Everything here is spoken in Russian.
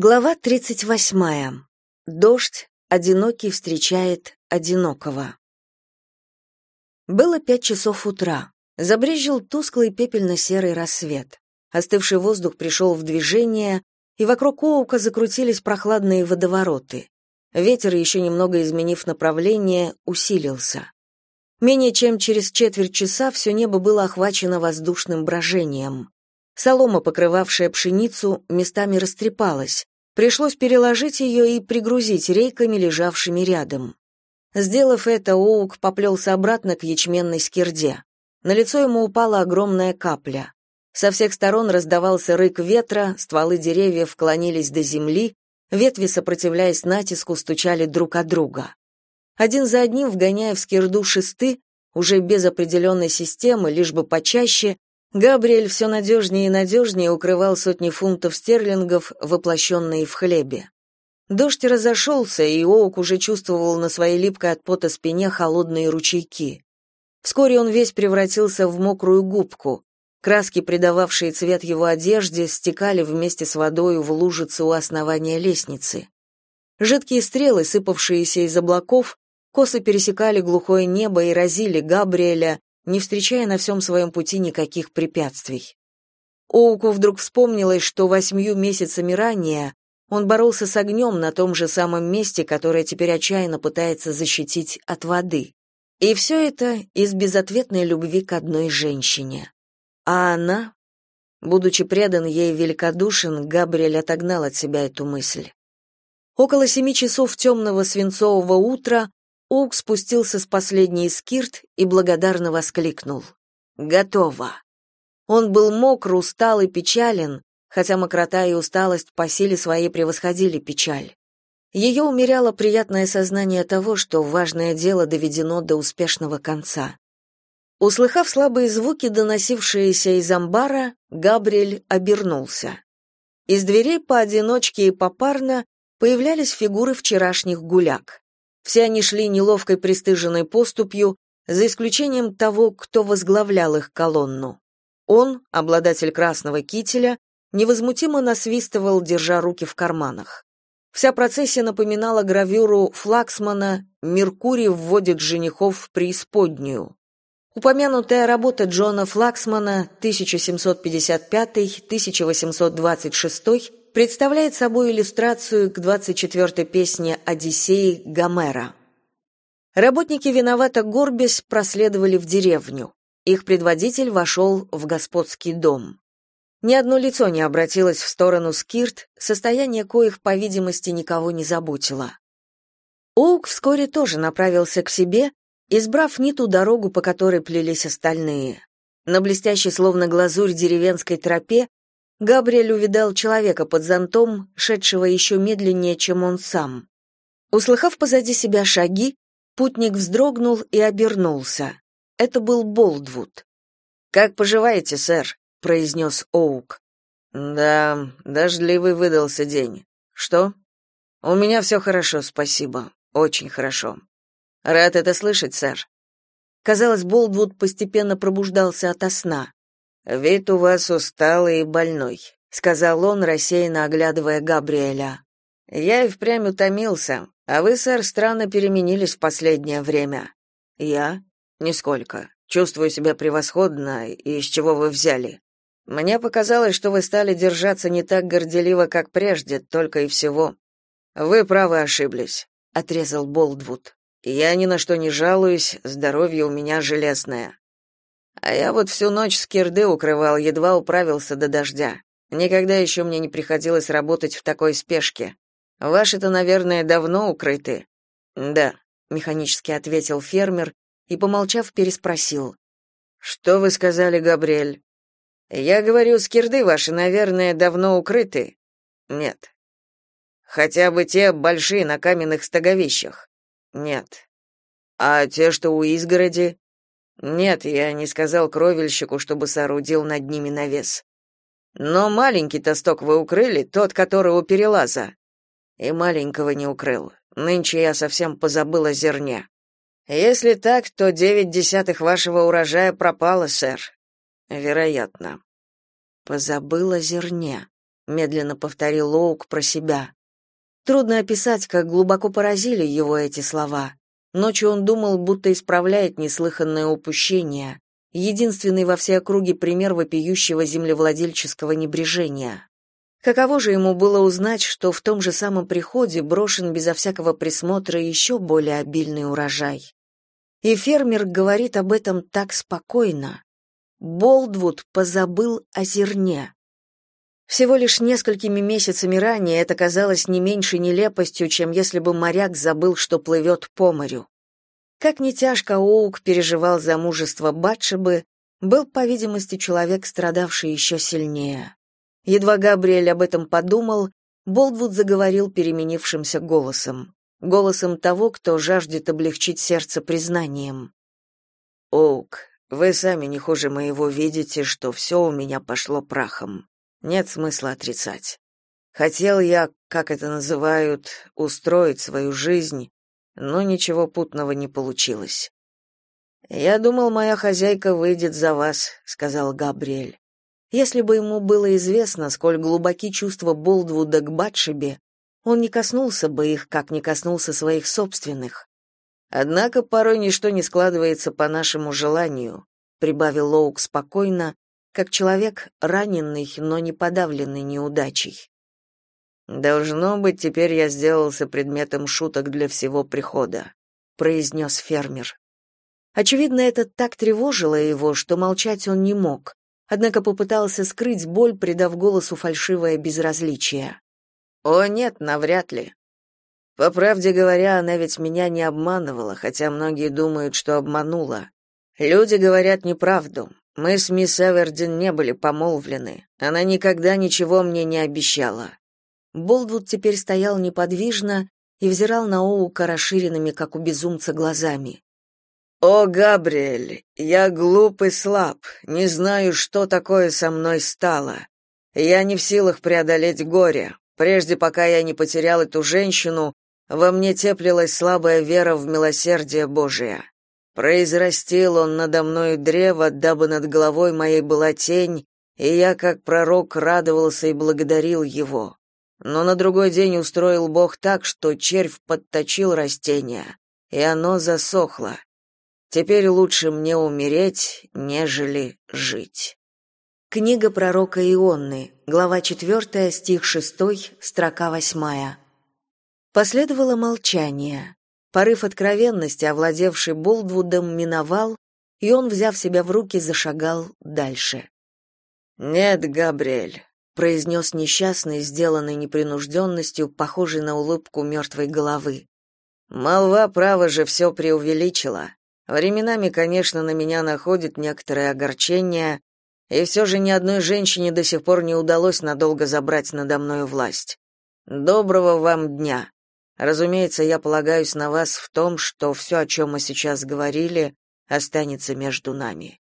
Глава 38. Дождь одинокий встречает одинокого. Было пять часов утра. Забрезжил тусклый пепельно-серый рассвет. Остывший воздух пришел в движение, и вокруг Оука закрутились прохладные водовороты. Ветер, еще немного изменив направление, усилился. Менее чем через четверть часа все небо было охвачено воздушным брожением. Солома, покрывавшая пшеницу, местами растрепалась. Пришлось переложить ее и пригрузить рейками, лежавшими рядом. Сделав это, Оук поплелся обратно к ячменной скирде. На лицо ему упала огромная капля. Со всех сторон раздавался рык ветра, стволы деревьев клонились до земли, ветви, сопротивляясь натиску, стучали друг от друга. Один за одним, вгоняя в скирду шесты, уже без определенной системы, лишь бы почаще, Габриэль все надежнее и надежнее укрывал сотни фунтов стерлингов, воплощенные в хлебе. Дождь разошелся, и Оук уже чувствовал на своей липкой от пота спине холодные ручейки. Вскоре он весь превратился в мокрую губку. Краски, придававшие цвет его одежде, стекали вместе с водой в лужицы у основания лестницы. Жидкие стрелы, сыпавшиеся из облаков, косо пересекали глухое небо и разили Габриэля, не встречая на всем своем пути никаких препятствий. Оуку вдруг вспомнилось, что восьмью месяцами ранее он боролся с огнем на том же самом месте, которое теперь отчаянно пытается защитить от воды. И все это из безответной любви к одной женщине. А она, будучи предан ей великодушен, Габриэль отогнал от себя эту мысль. Около семи часов темного свинцового утра Оук спустился с последней скирт и благодарно воскликнул. «Готово!» Он был мокр, устал и печален, хотя мокрота и усталость по силе своей превосходили печаль. Ее умеряло приятное сознание того, что важное дело доведено до успешного конца. Услыхав слабые звуки, доносившиеся из амбара, Габриэль обернулся. Из дверей поодиночке и попарно появлялись фигуры вчерашних гуляк. Все они шли неловкой пристыженной поступью, за исключением того, кто возглавлял их колонну. Он, обладатель красного кителя, невозмутимо насвистывал, держа руки в карманах. Вся процессия напоминала гравюру Флаксмана «Меркурий вводит женихов в преисподнюю». Упомянутая работа Джона Флаксмана 1755-1826 представляет собой иллюстрацию к 24-й песне Одиссеи Гомера. Работники виновато горбясь проследовали в деревню. Их предводитель вошел в господский дом. Ни одно лицо не обратилось в сторону Скирт, состояние коих, по видимости, никого не заботило. Оук вскоре тоже направился к себе, избрав не ту дорогу, по которой плелись остальные. На блестящей словно глазурь деревенской тропе Габриэль увидал человека под зонтом, шедшего еще медленнее, чем он сам. Услыхав позади себя шаги, путник вздрогнул и обернулся. Это был Болдвуд. «Как поживаете, сэр?» — произнес Оук. «Да, дождливый выдался день. Что?» «У меня все хорошо, спасибо. Очень хорошо. Рад это слышать, сэр». Казалось, Болдвуд постепенно пробуждался ото сна. Вид у вас усталый и больной, сказал он, рассеянно оглядывая Габриэля. Я и впрямь утомился, а вы, сэр, странно переменились в последнее время. Я? Нисколько. Чувствую себя превосходно, и из чего вы взяли? Мне показалось, что вы стали держаться не так горделиво, как прежде, только и всего. Вы правы ошиблись, отрезал Болдвуд. Я ни на что не жалуюсь, здоровье у меня железное. А я вот всю ночь с кирды укрывал, едва управился до дождя. Никогда еще мне не приходилось работать в такой спешке. Ваши-то, наверное, давно укрыты. Да, механически ответил фермер и, помолчав, переспросил: Что вы сказали, Габриэль? Я говорю, скирды ваши, наверное, давно укрыты. Нет. Хотя бы те большие на каменных стоговищах. Нет. А те, что у изгороди? Нет, я не сказал кровельщику, чтобы соорудил над ними навес. Но маленький тосток вы укрыли, тот, который у перелаза. И маленького не укрыл. Нынче я совсем позабыл о зерне. Если так, то девять десятых вашего урожая пропало, сэр. Вероятно. Позабыл о зерне. медленно повторил Лоук про себя. Трудно описать, как глубоко поразили его эти слова. Ночью он думал, будто исправляет неслыханное упущение, единственный во всей округе пример вопиющего землевладельческого небрежения. Каково же ему было узнать, что в том же самом приходе брошен безо всякого присмотра еще более обильный урожай? И фермер говорит об этом так спокойно. Болдвуд позабыл о зерне. Всего лишь несколькими месяцами ранее это казалось не меньшей нелепостью, чем если бы моряк забыл, что плывет по морю. Как не тяжко Оук переживал замужество Батшебы, был, по видимости, человек, страдавший еще сильнее. Едва Габриэль об этом подумал, Болдвуд заговорил переменившимся голосом, голосом того, кто жаждет облегчить сердце признанием. «Оук, вы сами не хуже моего видите, что все у меня пошло прахом. Нет смысла отрицать. Хотел я, как это называют, устроить свою жизнь, но ничего путного не получилось. Я думал, моя хозяйка выйдет за вас, сказал Габриэль. Если бы ему было известно, сколь глубоки чувства Болдвуда к Батшебе, он не коснулся бы их, как не коснулся своих собственных. Однако порой ничто не складывается по нашему желанию, прибавил Лоук спокойно, как человек раненый, но не подавленный неудачей. Должно быть, теперь я сделался предметом шуток для всего прихода, произнес фермер. Очевидно, это так тревожило его, что молчать он не мог однако попытался скрыть боль, придав голосу фальшивое безразличие. «О, нет, навряд ли. По правде говоря, она ведь меня не обманывала, хотя многие думают, что обманула. Люди говорят неправду. Мы с мисс Эвердин не были помолвлены. Она никогда ничего мне не обещала». Болдвуд теперь стоял неподвижно и взирал на Оука расширенными, как у безумца, глазами. «О, Габриэль, я глуп и слаб, не знаю, что такое со мной стало. Я не в силах преодолеть горе. Прежде пока я не потерял эту женщину, во мне теплилась слабая вера в милосердие Божие. Произрастил он надо мною древо, дабы над головой моей была тень, и я, как пророк, радовался и благодарил его. Но на другой день устроил Бог так, что червь подточил растение, и оно засохло. Теперь лучше мне умереть, нежели жить. Книга пророка Ионны, глава 4, стих 6, строка 8. Последовало молчание. Порыв откровенности, овладевший Болдвудом, миновал, и он, взяв себя в руки, зашагал дальше. «Нет, Габриэль», — произнес несчастный, сделанный непринужденностью, похожий на улыбку мертвой головы. «Молва, право же, все преувеличила. Временами, конечно, на меня находит некоторое огорчение, и все же ни одной женщине до сих пор не удалось надолго забрать надо мною власть. Доброго вам дня. Разумеется, я полагаюсь на вас в том, что все, о чем мы сейчас говорили, останется между нами.